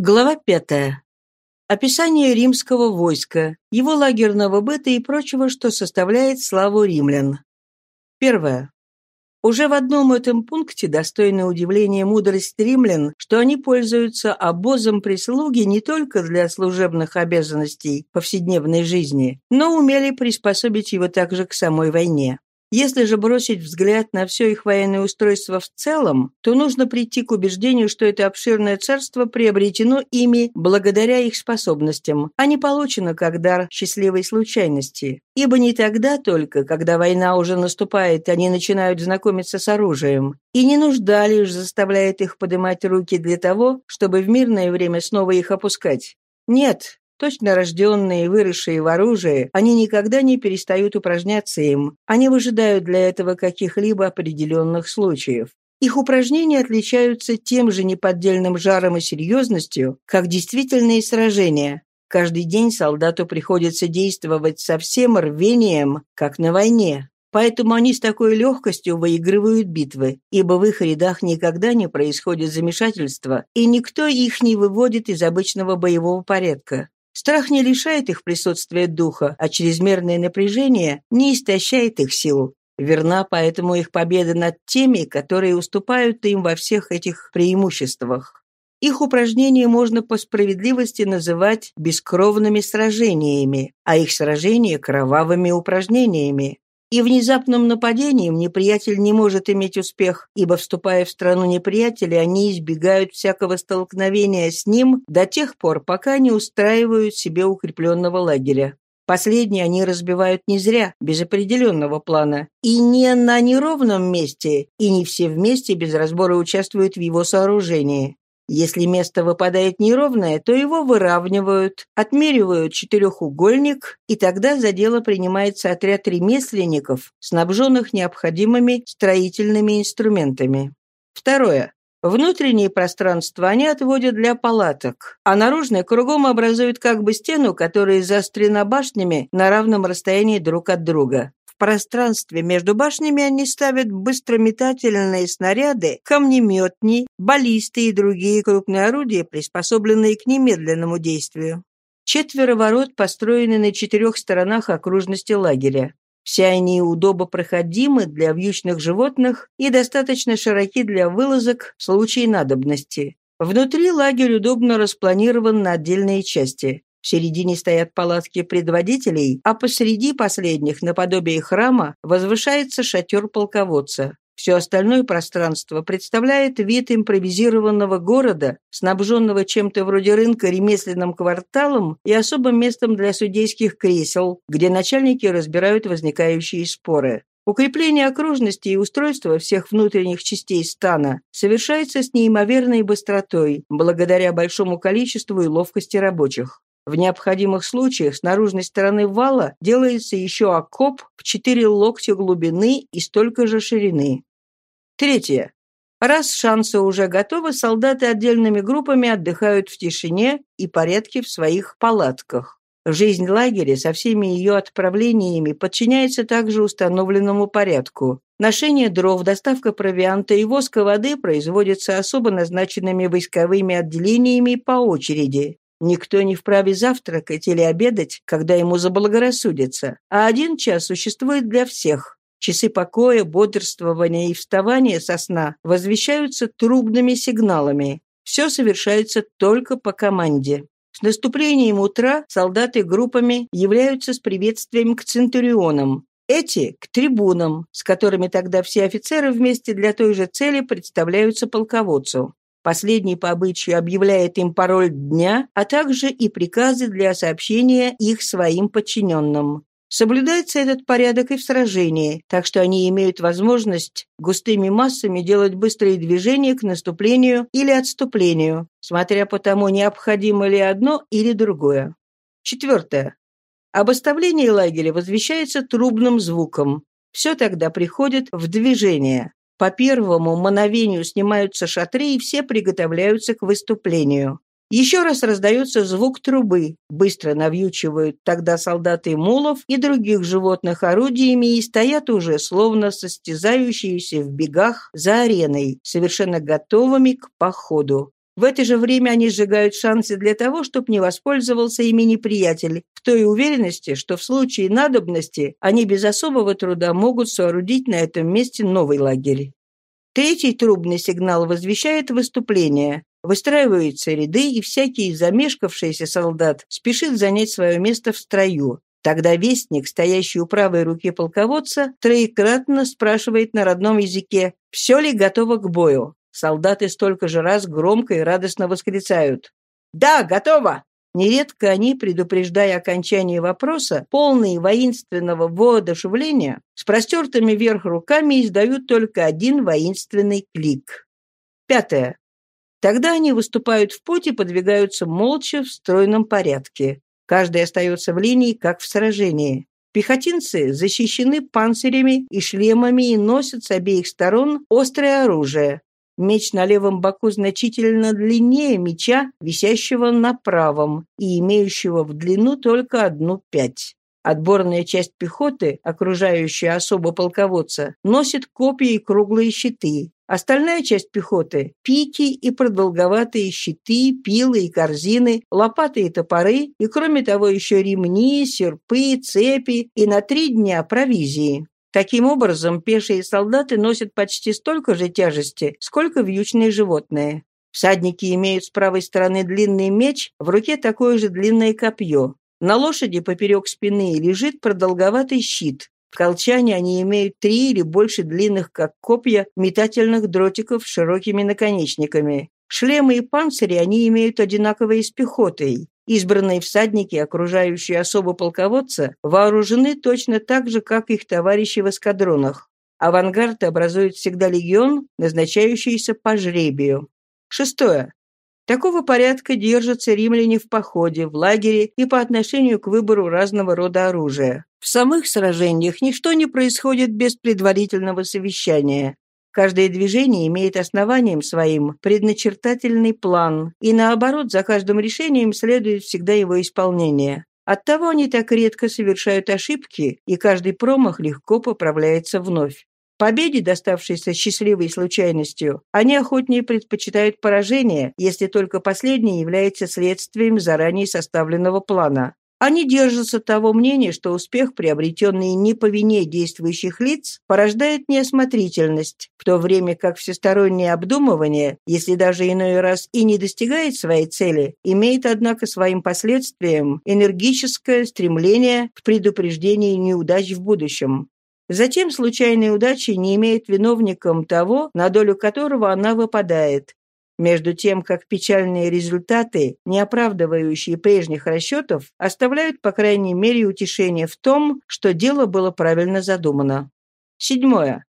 Глава пятая. Описание римского войска, его лагерного быта и прочего, что составляет славу римлян. Первое. Уже в одном этом пункте достойно удивления мудрость римлян, что они пользуются обозом прислуги не только для служебных обязанностей повседневной жизни, но умели приспособить его также к самой войне. Если же бросить взгляд на все их военное устройство в целом, то нужно прийти к убеждению, что это обширное царство приобретено ими благодаря их способностям, а не получено как дар счастливой случайности. Ибо не тогда только, когда война уже наступает, они начинают знакомиться с оружием, и не нужда лишь заставляет их поднимать руки для того, чтобы в мирное время снова их опускать. Нет, Точно рожденные и выросшие в оружии, они никогда не перестают упражняться им. Они выжидают для этого каких-либо определенных случаев. Их упражнения отличаются тем же неподдельным жаром и серьезностью, как действительные сражения. Каждый день солдату приходится действовать со всем рвением, как на войне. Поэтому они с такой легкостью выигрывают битвы, ибо в их рядах никогда не происходит замешательства, и никто их не выводит из обычного боевого порядка. Страх не лишает их присутствия духа, а чрезмерное напряжение не истощает их сил. Верна поэтому их победа над теми, которые уступают им во всех этих преимуществах. Их упражнения можно по справедливости называть бескровными сражениями, а их сражения – кровавыми упражнениями. И внезапным нападением неприятель не может иметь успех, ибо, вступая в страну неприятеля, они избегают всякого столкновения с ним до тех пор, пока не устраивают себе укрепленного лагеря. Последние они разбивают не зря, без определенного плана, и не на неровном месте, и не все вместе без разбора участвуют в его сооружении. Если место выпадает неровное, то его выравнивают, отмеривают четырехугольник, и тогда за дело принимается отряд ремесленников, снабженных необходимыми строительными инструментами. Второе. Внутреннее пространство они отводят для палаток, а наружное кругом образуют как бы стену, которая заострена башнями на равном расстоянии друг от друга пространстве между башнями они ставят быстрометательные снаряды, камнеметни, баллисты и другие крупные орудия, приспособленные к немедленному действию. Четверо ворот построены на четырех сторонах окружности лагеря. Все они удобопроходимы для вьючных животных и достаточно широки для вылазок в случае надобности. Внутри лагерь удобно распланирован на отдельные части. В середине стоят палатки предводителей, а посреди последних, наподобие храма, возвышается шатер полководца. Все остальное пространство представляет вид импровизированного города, снабженного чем-то вроде рынка ремесленным кварталом и особым местом для судейских кресел, где начальники разбирают возникающие споры. Укрепление окружности и устройство всех внутренних частей стана совершается с неимоверной быстротой, благодаря большому количеству и ловкости рабочих. В необходимых случаях с наружной стороны вала делается еще окоп в 4 локтя глубины и столько же ширины. Третье. Раз шансы уже готовы, солдаты отдельными группами отдыхают в тишине и порядке в своих палатках. Жизнь лагеря со всеми ее отправлениями подчиняется также установленному порядку. Ношение дров, доставка провианта и воска воды производятся особо назначенными войсковыми отделениями по очереди. Никто не вправе завтракать или обедать, когда ему заблагорассудится, а один час существует для всех. Часы покоя, бодрствования и вставания со сна возвещаются трубными сигналами. Все совершается только по команде. С наступлением утра солдаты группами являются с приветствием к центурионам, эти – к трибунам, с которыми тогда все офицеры вместе для той же цели представляются полководцу. Последний по обычаю объявляет им пароль дня, а также и приказы для сообщения их своим подчиненным. Соблюдается этот порядок и в сражении, так что они имеют возможность густыми массами делать быстрые движения к наступлению или отступлению, смотря по тому, необходимо ли одно или другое. Четвертое. Об оставлении лагеря возвещается трубным звуком. Все тогда приходит в движение. По первому мановению снимаются шатры, и все приготовляются к выступлению. Еще раз раздается звук трубы. Быстро навьючивают тогда солдаты мулов и других животных орудиями и стоят уже, словно состязающиеся в бегах за ареной, совершенно готовыми к походу. В это же время они сжигают шансы для того, чтобы не воспользовался ими неприятель, в той уверенности, что в случае надобности они без особого труда могут соорудить на этом месте новый лагерь. Третий трубный сигнал возвещает выступление. Выстраиваются ряды, и всякий замешкавшийся солдат спешит занять свое место в строю. Тогда вестник, стоящий у правой руки полководца, троекратно спрашивает на родном языке, все ли готово к бою. Солдаты столько же раз громко и радостно восклицают. «Да, готово!» Нередко они, предупреждая окончание вопроса, полные воинственного воодушевления, с простертыми вверх руками издают только один воинственный клик. Пятое. Тогда они выступают в путь и подвигаются молча в стройном порядке. Каждый остается в линии, как в сражении. Пехотинцы защищены панцирями и шлемами и носят с обеих сторон острое оружие, Меч на левом боку значительно длиннее меча, висящего на правом и имеющего в длину только одну пять. Отборная часть пехоты, окружающая особо полководца, носит копья и круглые щиты. Остальная часть пехоты – пики и продолговатые щиты, пилы и корзины, лопаты и топоры, и кроме того еще ремни, серпы, цепи и на три дня провизии. Таким образом, пешие солдаты носят почти столько же тяжести, сколько вьючные животные. Всадники имеют с правой стороны длинный меч, в руке такое же длинное копье. На лошади поперек спины лежит продолговатый щит. В колчане они имеют три или больше длинных, как копья, метательных дротиков с широкими наконечниками. Шлемы и панцири они имеют одинаковые с пехотой. Избранные всадники, окружающие особо полководца, вооружены точно так же, как их товарищи в эскадронах. Авангард образует всегда легион, назначающийся по жребию. Шестое. Такого порядка держатся римляне в походе, в лагере и по отношению к выбору разного рода оружия. В самых сражениях ничто не происходит без предварительного совещания. Каждое движение имеет основанием своим предначертательный план, и наоборот, за каждым решением следует всегда его исполнение. Оттого они так редко совершают ошибки, и каждый промах легко поправляется вновь. Победе, доставшейся счастливой случайностью, они охотнее предпочитают поражение, если только последнее является следствием заранее составленного плана. Они держатся того мнения, что успех, приобретенный не по вине действующих лиц, порождает неосмотрительность, в то время как всестороннее обдумывание, если даже иной раз и не достигает своей цели, имеет, однако, своим последствием энергическое стремление к предупреждению неудач в будущем. Затем случайные удачи не имеют виновником того, на долю которого она выпадает, между тем, как печальные результаты, не оправдывающие прежних расчетов, оставляют, по крайней мере, утешение в том, что дело было правильно задумано. Седьмое.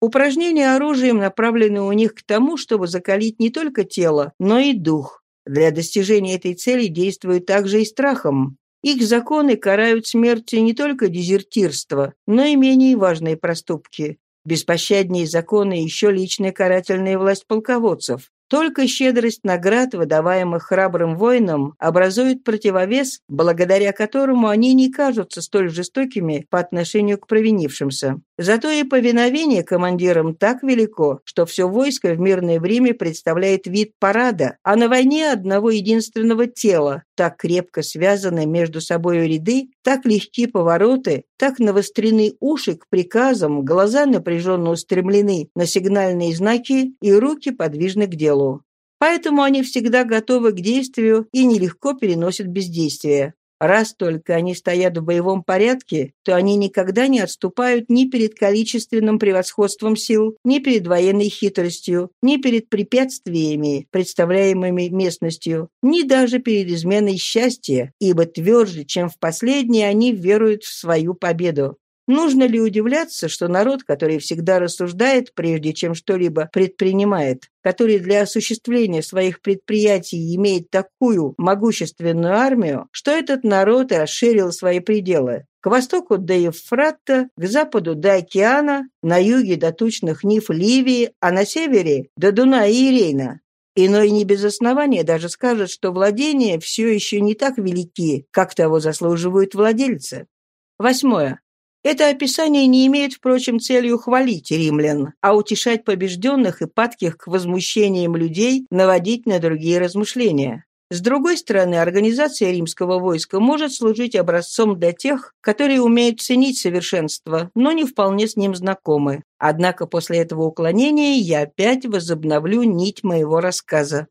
Упражнения оружием направлены у них к тому, чтобы закалить не только тело, но и дух. Для достижения этой цели действуют также и страхом. Их законы карают смертью не только дезертирство, но и менее важные проступки. Беспощаднее законы еще личная карательная власть полководцев. Только щедрость наград, выдаваемых храбрым воинам, образует противовес, благодаря которому они не кажутся столь жестокими по отношению к провинившимся. Зато и повиновение командирам так велико, что все войско в мирное время представляет вид парада, а на войне одного единственного тела, так крепко связаны между собой ряды, так легки повороты, так навострены уши к приказам, глаза напряженно устремлены на сигнальные знаки и руки подвижны к делу. Поэтому они всегда готовы к действию и нелегко переносят бездействие. Раз только они стоят в боевом порядке, то они никогда не отступают ни перед количественным превосходством сил, ни перед военной хитростью, ни перед препятствиями, представляемыми местностью, ни даже перед изменой счастья, ибо тверже, чем в последнее, они веруют в свою победу. Нужно ли удивляться, что народ, который всегда рассуждает, прежде чем что-либо предпринимает, который для осуществления своих предприятий имеет такую могущественную армию, что этот народ расширил свои пределы? К востоку до Евфрата, к западу до океана, на юге до тучных нив Ливии, а на севере до Дуная и Рейна. Иной не без основания даже скажет, что владения все еще не так велики, как того заслуживают владельцы. Восьмое. Это описание не имеет, впрочем, целью хвалить римлян, а утешать побежденных и падких к возмущениям людей, наводить на другие размышления. С другой стороны, организация римского войска может служить образцом для тех, которые умеют ценить совершенство, но не вполне с ним знакомы. Однако после этого уклонения я опять возобновлю нить моего рассказа.